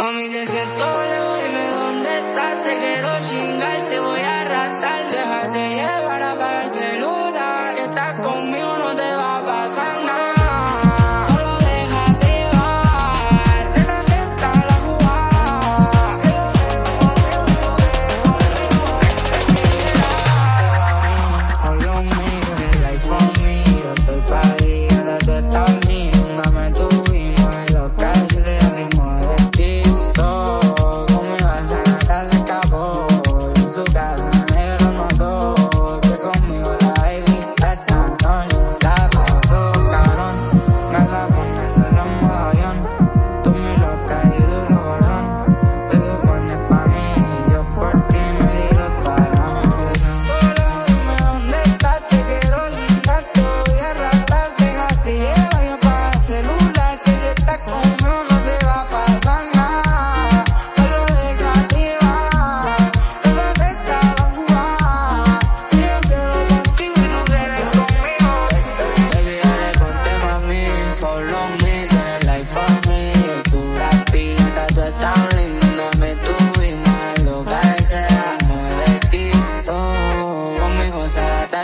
Mami, te siento dime dónde estás, te quiero chingar, te voy a arrastrar, déjate llevar, el celular, si estás conmigo no te va a pasar nada.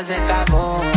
Se escapó.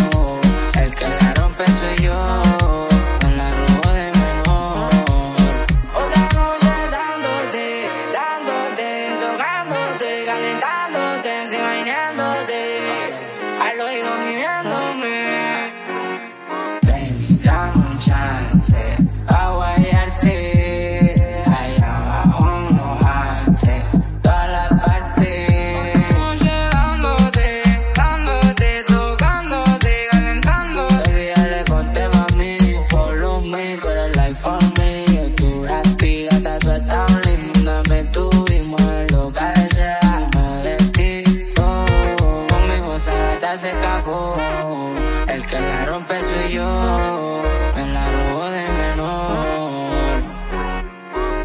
El que la rompe soy yo.